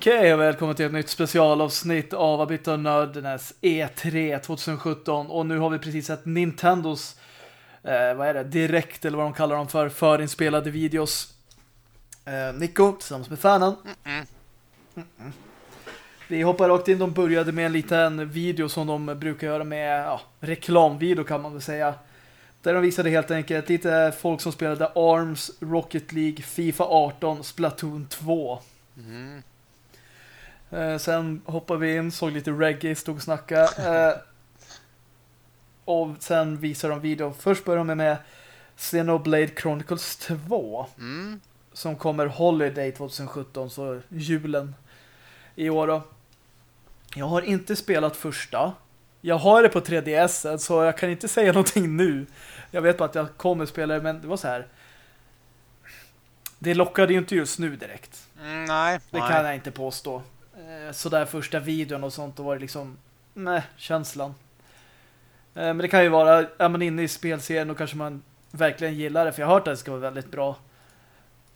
Okej, och välkommen till ett nytt specialavsnitt av Abita Nördnäs E3 2017. Och nu har vi precis sett Nintendos eh, vad är det? Direkt, eller vad de kallar dem för, förinspelade videos. Eh, Nico, tillsammans med fanen. Mm -mm. Vi hoppar rakt in. De började med en liten video som de brukar göra med ja, reklamvideo kan man väl säga. Där de visade helt enkelt lite folk som spelade ARMS, Rocket League, FIFA 18, Splatoon 2. Mm. Eh, sen hoppade vi in, såg lite reggae, stod och snackade. Eh, och sen visar de video. Först börjar de med Xenoblade Chronicles 2. Mm. Som kommer Holiday 2017, så julen i år då. Jag har inte spelat första. Jag har det på 3DS så jag kan inte säga någonting nu. Jag vet bara att jag kommer spela det, men det var så här. Det lockade ju inte just nu direkt. Mm, nej. Det nej. kan jag inte påstå. Eh, så där första videon och sånt, då var det liksom nej, känslan. Eh, men det kan ju vara, är man inne i spelserien och kanske man verkligen gillar det, för jag har hört att det ska vara väldigt bra.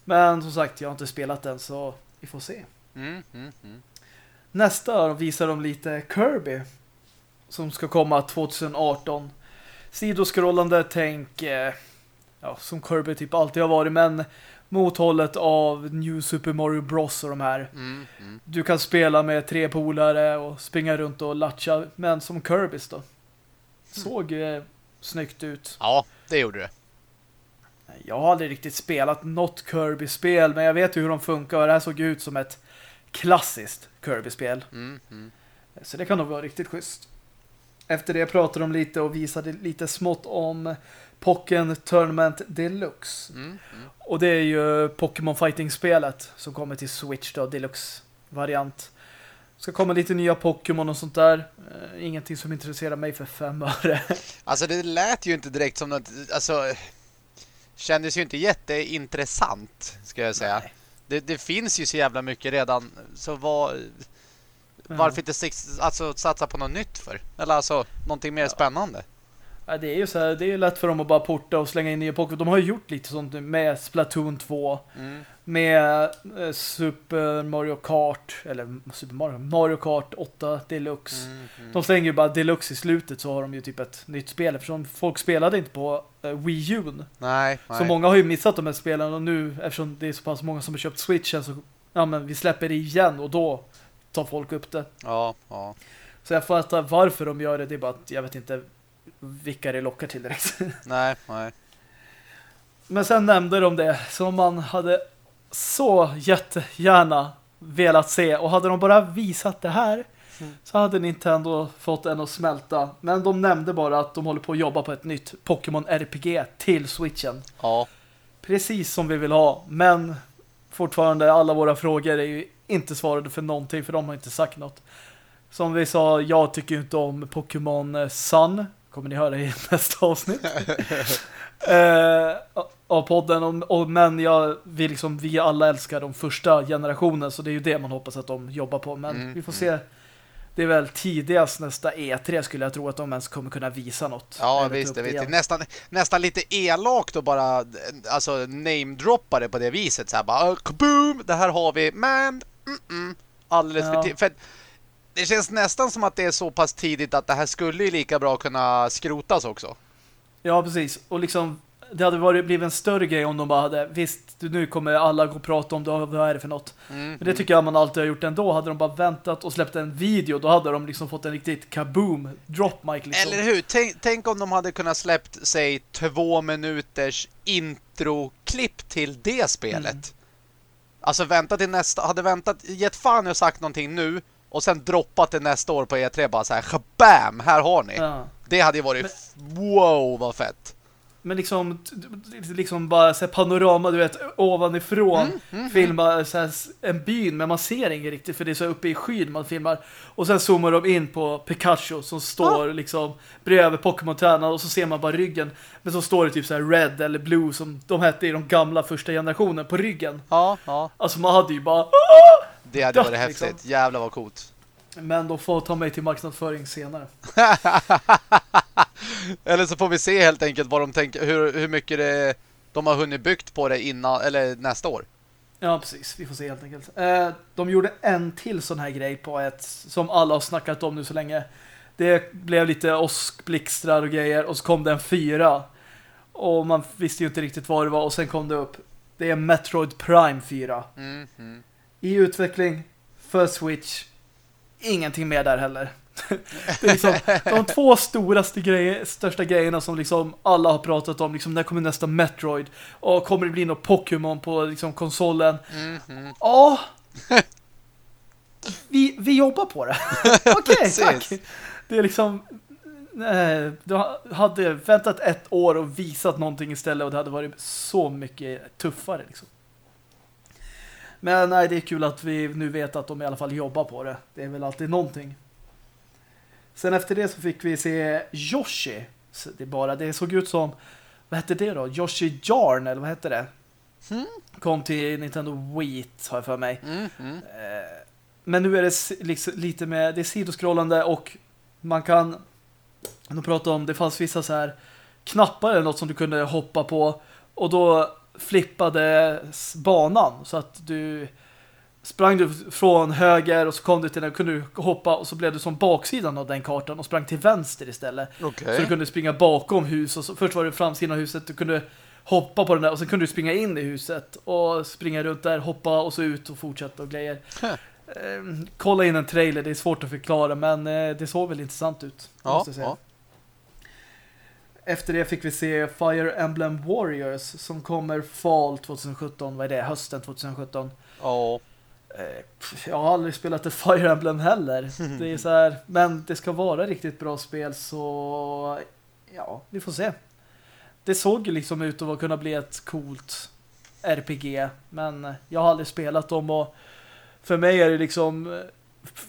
Men som sagt, jag har inte spelat den så vi får se. Mm, mm, mm. Nästa visar de lite Kirby som ska komma 2018. Sidoskrollande tänk eh, ja, som Kirby typ alltid har varit men mot hållet av New Super Mario Bros och de här. Mm, mm. Du kan spela med tre polare och springa runt och latcha men som Kirby's då. Såg eh, snyggt ut. Ja, det gjorde det. Jag har aldrig riktigt spelat något Kirby-spel men jag vet ju hur de funkar och det här såg ut som ett klassiskt Kirby-spel. Mm, mm. Så det kan nog vara riktigt schysst. Efter det pratade de lite och visade lite smått om Pokémon Tournament Deluxe. Mm, mm. Och det är ju Pokémon Fighting-spelet som kommer till Switch då, Deluxe-variant. Ska komma lite nya Pokémon och sånt där. Uh, ingenting som intresserar mig för fem öre. Alltså det lät ju inte direkt som något... Alltså, kändes ju inte jätteintressant, ska jag säga. Det, det, finns ju så jävla mycket redan. Så vad... Varför inte alltså, satsa på något nytt för? Eller alltså, någonting mer ja. spännande? Ja, det är ju så här, det är lätt för dem att bara porta och slänga in nya Pokémon. De har ju gjort lite sånt med Splatoon 2. Mm. Med eh, Super Mario Kart eller Super Mario, Mario Kart 8 Deluxe. Mm, mm. De slänger ju bara Deluxe i slutet så har de ju typ ett nytt spel. Eftersom folk spelade inte på uh, Wii U. Nej, nej. Så många har ju missat de här spelen och nu, eftersom det är så pass många som har köpt Switchen så ja men vi släpper det igen och då tar folk upp det. Ja, ja. Så jag fattar varför de gör det. Det är bara att jag vet inte vilka det lockar till direkt. Nej, nej. Men sen nämnde de det som man hade så jättegärna velat se. Och hade de bara visat det här mm. så hade Nintendo fått en att smälta. Men de nämnde bara att de håller på att jobba på ett nytt Pokémon RPG till Switchen. Ja. Precis som vi vill ha. Men fortfarande alla våra frågor är ju inte svarade för någonting för de har inte sagt något. Som vi sa, jag tycker inte om Pokémon Sun kommer ni höra i nästa avsnitt eh, av podden. Och, och, men jag, vi, liksom, vi alla älskar de första generationen så det är ju det man hoppas att de jobbar på. Men mm, vi får se. Det är väl tidigast nästa E3 skulle jag tro att de ens kommer kunna visa något. Ja, visst. Det vet nästan, nästan lite elakt och bara alltså, namedroppa det på det viset. Så här bara, boom, det här har vi. Men, mm -mm, alldeles ja. för tidigt det känns nästan som att det är så pass tidigt att det här skulle ju lika bra kunna skrotas också. Ja, precis. Och liksom, det hade varit, blivit en större grej om de bara hade, visst, nu kommer alla gå och prata om det, vad är det för något. Mm, Men det mm. tycker jag man alltid har gjort ändå. Hade de bara väntat och släppt en video, då hade de liksom fått en riktigt kaboom, drop mic liksom. Eller hur? Tänk, tänk om de hade kunnat släppt, säg, två minuters intro-klipp till det spelet. Mm. Alltså vänta till nästa, hade väntat, gett fan och sagt någonting nu och sen droppat det nästa år på E3 bara så här, bam, här har ni. Ja. Det hade ju varit men, wow, vad fett. Men liksom liksom bara så panorama, du vet, ovanifrån mm, mm, mm. filma så här, en byn, men man ser inget riktigt för det är så uppe i skyn man filmar. Och sen zoomar de in på Pikachu som står ah. liksom bredvid Pokémon-tränarna och så ser man bara ryggen. Men så står det typ så här Red eller Blue som de hette i de gamla första generationen på ryggen. Ja, ja. Alltså man hade ju bara ah! Det hade varit häftigt. Liksom. Jävlar vad coolt. Men de får ta mig till marknadsföring senare. eller så får vi se helt enkelt vad de tänker, hur, hur mycket det, de har hunnit byggt på det innan, eller nästa år. Ja, precis. Vi får se helt enkelt. Eh, de gjorde en till sån här grej på ett som alla har snackat om nu så länge. Det blev lite åskblixtrar och grejer och så kom det en fyra. Och man visste ju inte riktigt vad det var och sen kom det upp. Det är Metroid Prime 4. Mm, mm. I utveckling för Switch. Ingenting mer där heller. det är liksom de två storaste grejer, största grejerna som liksom alla har pratat om. Liksom, när kommer nästa Metroid? Och kommer det bli något Pokémon på liksom, konsolen? Mm, mm. Ja. Vi, vi jobbar på det. Okej, Precis. tack. Det är liksom eh, du hade väntat ett år och visat någonting istället och det hade varit så mycket tuffare liksom. Men nej, det är kul att vi nu vet att de i alla fall jobbar på det. Det är väl alltid någonting. Sen efter det så fick vi se Yoshi. Så det, bara, det såg ut som, vad hette det då? Yoshi Jarn, eller vad hette det? Mm. Kom till Nintendo Wii, har jag för mig. Mm, mm. Men nu är det liksom lite med, det är sidoskrollande och man kan, de pratar om, det fanns vissa så här knappar eller något som du kunde hoppa på och då flippade banan så att du sprang du från höger och så kom du till den, kunde du hoppa och så blev du som baksidan av den kartan och sprang till vänster istället. Okej. Så du kunde springa bakom hus och så, först var det framsidan av huset, du kunde hoppa på den där och sen kunde du springa in i huset och springa runt där, hoppa och så ut och fortsätta och grejer. Huh. Eh, kolla in en trailer, det är svårt att förklara men eh, det såg väl intressant ut. Ja, måste jag säga. ja. Efter det fick vi se Fire Emblem Warriors som kommer fall 2017, vad är det? Hösten 2017. Ja. Eh, Jag har aldrig spelat ett Fire Emblem heller. Det är så här, men det ska vara riktigt bra spel så ja, vi får se. Det såg liksom ut att kunna bli ett coolt RPG, men jag har aldrig spelat dem och för mig är det liksom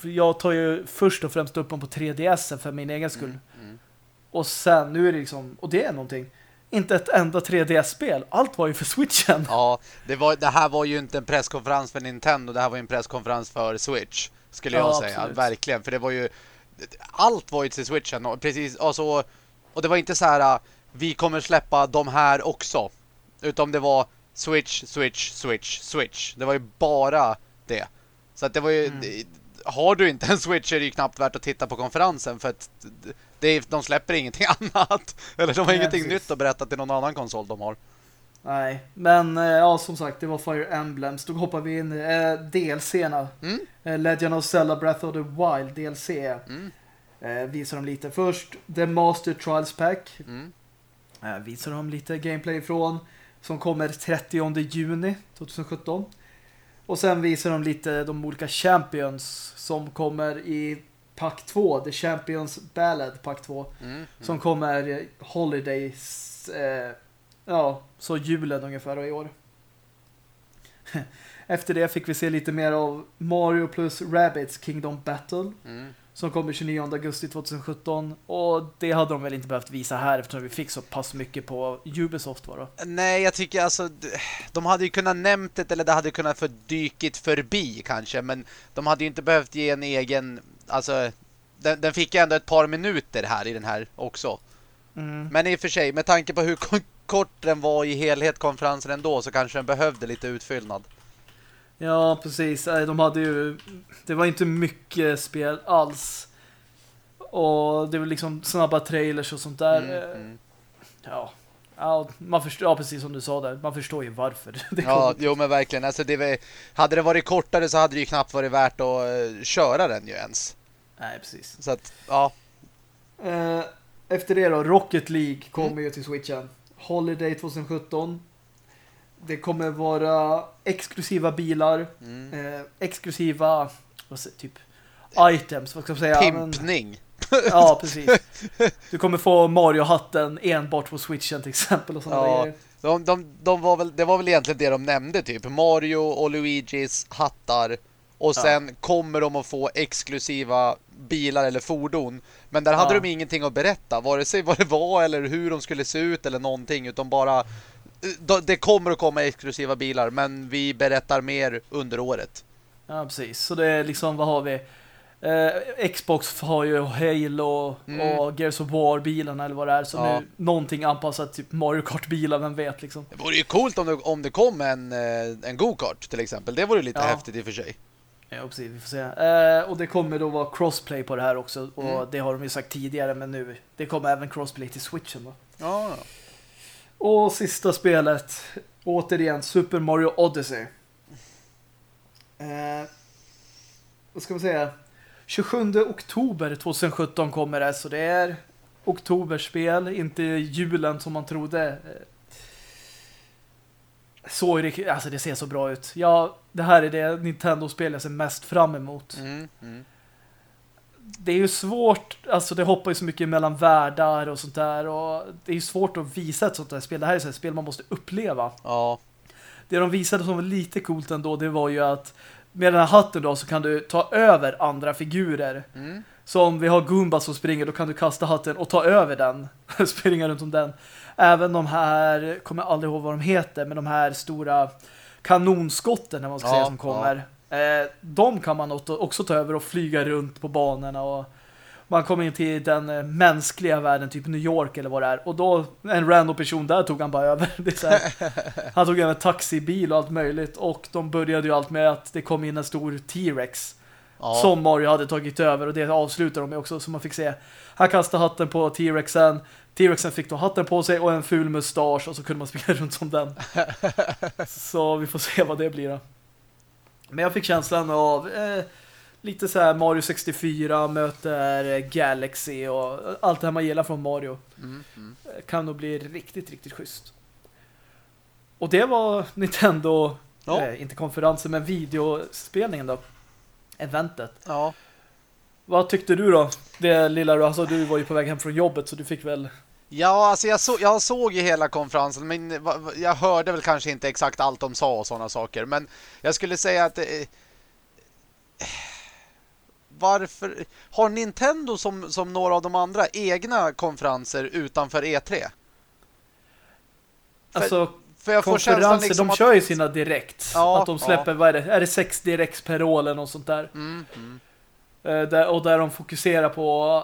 jag tar ju först och främst upp dem på 3DS för min egen skull. Mm. Och sen, nu är det liksom, och det är någonting. Inte ett enda 3DS-spel. Allt var ju för Switchen. Ja, det, var, det här var ju inte en presskonferens för Nintendo, det här var ju en presskonferens för Switch, skulle jag Ja, säga. absolut. Verkligen, för det var ju allt var ju till Switchen och precis alltså, och det var inte så här vi kommer släppa de här också. Utan det var Switch, Switch, Switch, Switch. Det var ju bara det. Så att det var ju Mm. det, har du inte en Switch är det ju knappt värt att titta på konferensen för att det är, de släpper ingenting annat. Eller de har Nej, ingenting precis. nytt att berätta till någon annan konsol de har. Nej, men eh, ja, som sagt, det var Fire Emblems. Då hoppar vi in eh, DLC-erna. Mm. Eh, Legend of Zelda Breath of the Wild DLC. Mm. Eh, visar de lite. Först The Master Trials Pack. Mm. Eh, visar de lite gameplay från. Som kommer 30 juni 2017. Och sen visar de lite de olika Champions som kommer i Pack 2. The Champions Ballad Pack 2. Mm. Som kommer Holidays eh, Ja, så julen ungefär i år. Efter det fick vi se lite mer av Mario plus Rabbids Kingdom Battle Mm. Som kommer 29 augusti 2017 och det hade de väl inte behövt visa här eftersom vi fick så pass mycket på Ubisoft var det. Nej, jag tycker alltså de hade ju kunnat nämnt det eller det hade kunnat fördykit förbi kanske, men de hade ju inte behövt ge en egen alltså den, den fick ju ändå ett par minuter här i den här också. Mm. Men i och för sig, med tanke på hur ko- kort den var i helhet konferensen ändå så kanske den behövde lite utfyllnad. Ja, precis. De hade ju det var inte mycket spel alls. Och det var liksom snabba trailers och sånt där. Mm, Eh, mm. Ja. Ja, man förstår, ja, precis som du sa där. Man förstår ju varför. Det Ja, jo men verkligen. Alltså, det var, hade det varit kortare så hade det ju knappt varit värt att eh, köra den ju ens. Nej, precis. Så att, ja. Eh, efter det då, Rocket League kommer Mm. ju till Switchen. Holiday 2017. Det kommer vara exklusiva bilar, Mm. eh, exklusiva vad säger, typ items, vad ska jag säga? Men, Pimpning. ja, precis. Du kommer få Mario-hatten enbart på Switchen till exempel och sådana Ja. grejer. De, de, de var väl, det var väl egentligen det de nämnde typ. Mario och Luigis hattar. Och Ja. sen kommer de att få exklusiva bilar eller fordon. Men där hade Ja. de ingenting att berätta. Vare sig vad det var eller hur de skulle se ut eller någonting. Utan bara... de- Det kommer att komma exklusiva bilar. Men vi berättar mer under året. Ja, precis. Så det är liksom, vad har vi? Eh, Xbox har ju Halo Mm. och Gears of War-bilarna eller vad det är. Så Ja. nu någonting anpassat typ Mario Kart-bilar, vem vet liksom. Det vore ju coolt om det, om det kom en, eh, en go-kart till exempel. Det vore ju lite Ja. häftigt i och för sig. Ja, precis, vi får se. Eh, och det kommer då vara crossplay på det här också. Och Mm. det har de ju sagt tidigare, men nu det kommer även crossplay till Switchen då. Ja, och sista spelet, återigen Super Mario Odyssey. Eh, vad ska man säga? 27 oktober 2017 kommer det, så det är oktoberspel, inte julen som man trodde. Eh, så är det, alltså det ser så bra ut. Ja, det här är det Nintendo-spel jag ser mest fram emot. mm, mm. Det är ju svårt, alltså det hoppar ju så mycket mellan världar och sånt där och det är ju svårt att visa ett sånt där spel. Det här är ett spel man måste uppleva. ja. Det de visade som var lite coolt ändå, det var ju att med den här hatten då så kan du ta över andra figurer. Mm. Så om vi har Goomba som springer, då kan du kasta hatten och ta över den. Springa runt om den. Även de här, kommer jag aldrig ihåg vad de heter, men de här stora kanonskotten när man ska Ja, säga som kommer. Eh, de kan man också- ta över och flyga runt på banorna och man kommer in till den eh, mänskliga världen, typ New York eller vad det är. Och då, en random person där tog han bara över. Han tog över taxibil och allt möjligt. Och de började ju allt med att det kom in en stor T-Rex Ja. som Mario hade tagit över och det avslutar de med också så man fick se. Han kastade hatten på T-Rexen. T-Rexen fick då hatten på sig och en ful mustasch och så kunde man springa runt som den. så vi får se vad det blir då. Men jag fick känslan av eh, lite så här Mario 64 möter eh, Galaxy och allt det här man gillar från Mario. Mm, mm. Eh, Kan nog bli riktigt, riktigt schysst. Och det var Nintendo, Ja. eh, inte konferensen men videospelningen då. Eventet. ja. Vad tyckte du då? Det lilla du, alltså du var ju på väg hem från jobbet så du fick väl... Ja, alltså jag, så, jag såg ju hela konferensen men jag hörde väl kanske inte exakt allt de sa och sådana saker. Men jag skulle säga att... Eh, varför... Har Nintendo som, som några av de andra egna konferenser utanför E3? För- Alltså För jag får känslan konferenser, liksom de att... kör ju sina direkt. Ja, att de släpper, vad är det? Är det sex direkt per år eller något sånt där? Mm, mm. Eh, där? Och där de fokuserar på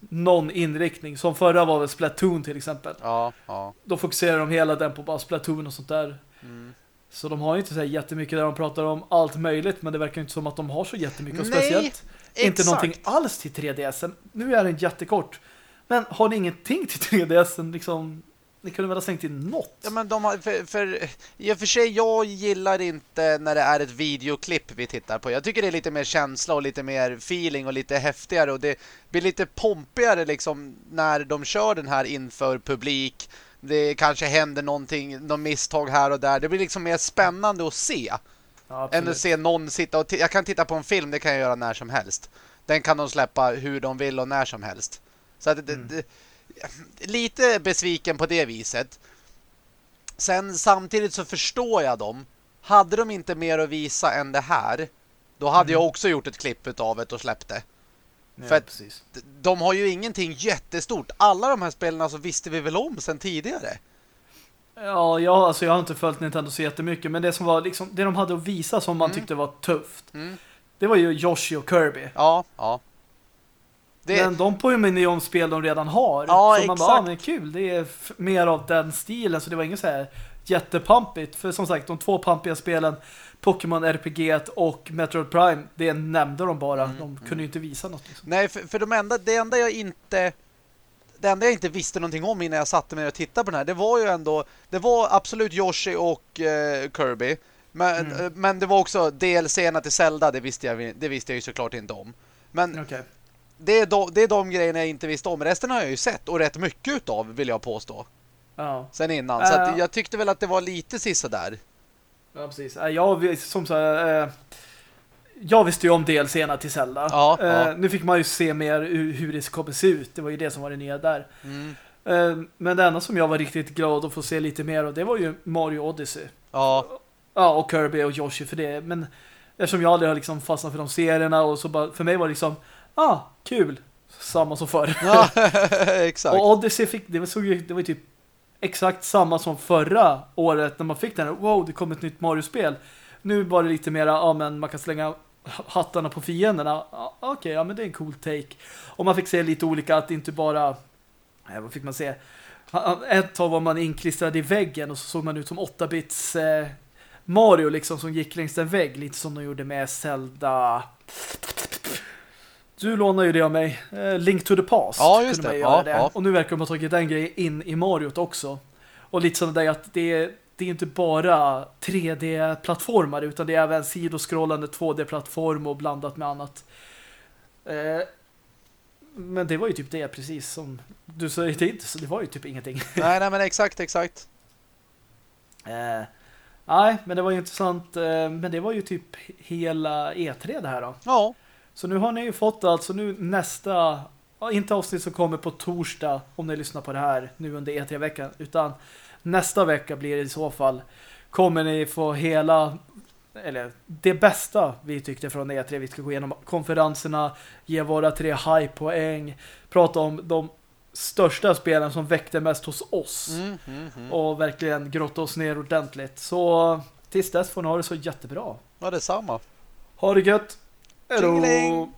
någon inriktning. Som förra var väl Splatoon till exempel. Ja, ja. Då fokuserar de hela den på bara Splatoon och sånt där. Mm. Så de har ju inte så här jättemycket där de pratar om allt möjligt. Men det verkar inte som att de har så jättemycket. Och Nej, speciellt inte exakt. någonting alls till 3DS. Nu är den jättekort. Men har ni ingenting till 3DS? Liksom, ni kunde väl ha slängt in något? Ja, men de har, för, för, I och för sig, jag gillar inte när det är ett videoklipp vi tittar på. Jag tycker det är lite mer känsla och lite mer feeling och lite häftigare. Och det blir lite pompigare liksom när de kör den här inför publik. Det kanske händer någonting, någon misstag här och där. Det blir liksom mer spännande att se. Ja, Än att se någon sitta och... Jag kan titta på en film, det kan jag göra när som helst. Den kan de släppa hur de vill och när som helst. Så att det, Mm. det, lite besviken på det viset. Sen samtidigt så förstår jag dem. Hade de inte mer att visa än det här, då hade Mm. jag också gjort ett klipp utav det och släppt det. Ja, för att- De har ju ingenting jättestort. Alla de här spelarna så visste vi väl om sen tidigare. Ja, jag, alltså jag har inte följt Nintendo så jättemycket, men det som var liksom, det de hade att visa som man Mm. tyckte var tufft, Mm. det var ju Yoshi och Kirby. Ja, ja. Det, Men de påminner ju om spel de redan har. Ja, så man bara, ah, men kul, det är mer av den stilen, så det var inget så här jättepampigt. För som sagt, de två pampiga spelen, Pokémon RPG och Metroid Prime, det nämnde de bara. Mm, de kunde ju inte visa något. Liksom. Nej, för, för de enda, det enda jag inte det enda jag inte visste någonting om innan jag satte mig och tittade på den här, det var ju ändå det var absolut Yoshi och eh, Kirby. Men, Mm. eh, men det var också DLC-erna till Zelda, det visste, jag, det visste jag ju såklart inte om. Men Okej. Det, är de, det är de grejerna jag inte visste om. Resten har jag ju sett och rätt mycket utav vill jag påstå. Ja. Sen innan. Så att jag tyckte väl att det var lite sissa där. ja, precis. Jag, som så eh, jag visste ju om DLC-erna till Zelda. Ja, Eh, ja. Nu fick man ju se mer hur, hur det kommer se ut. Det var ju det som var det nya där. Mm. Eh, Men det enda som jag var riktigt glad att få se lite mer av, det var ju Mario Odyssey. Ja, Ja, och Kirby och Yoshi för det. Men eftersom jag aldrig har liksom fastnat för de serierna och så bara, för mig var det liksom, ah, kul. Samma som förr. ja exakt. och Odyssey fick, det såg ju, det var ju typ exakt samma som förra året när man fick den. Wow, det kom ett nytt Mario-spel. Nu var det lite mera, ja men man kan slänga hattarna på fienderna. Okej, okay, ja men det är en cool take. Och man fick se lite olika, att det inte bara... Eh, vad fick man se? Ett tag var man inklistrad i väggen och så såg man ut som 8-bits eh, Mario liksom som gick längs en vägg. Lite som de gjorde med Zelda... Du lånar ju det av mig. Eh, Link to the Past. Ja, just det. Ja, det. Ja. Och nu verkar de ha tagit den grejen in i Mario också. Och lite det där att det är, det är inte bara 3D-plattformar utan det är även sidoskrollande 2D-plattform och blandat med annat. Eh, men det var ju typ det precis som du säger inte, så det var ju typ ingenting. Nej, nej men exakt, exakt. Eh, nej, men det var ju intressant. Men det var ju typ hela E3 det här då. Ja. Så nu har ni ju fått alltså nu nästa, inte avsnitt som kommer på torsdag om ni lyssnar på det här nu under E3-veckan, utan nästa vecka blir det i så fall kommer ni få hela eller det bästa vi tyckte från E3. Vi ska gå igenom konferenserna, ge våra tre high-poäng, prata om de största spelen som väckte mest hos oss mm, mm, mm. och verkligen grotta oss ner ordentligt. Så tills dess får ni ha det så jättebra. Ja, detsamma. Ha det gött! Era o...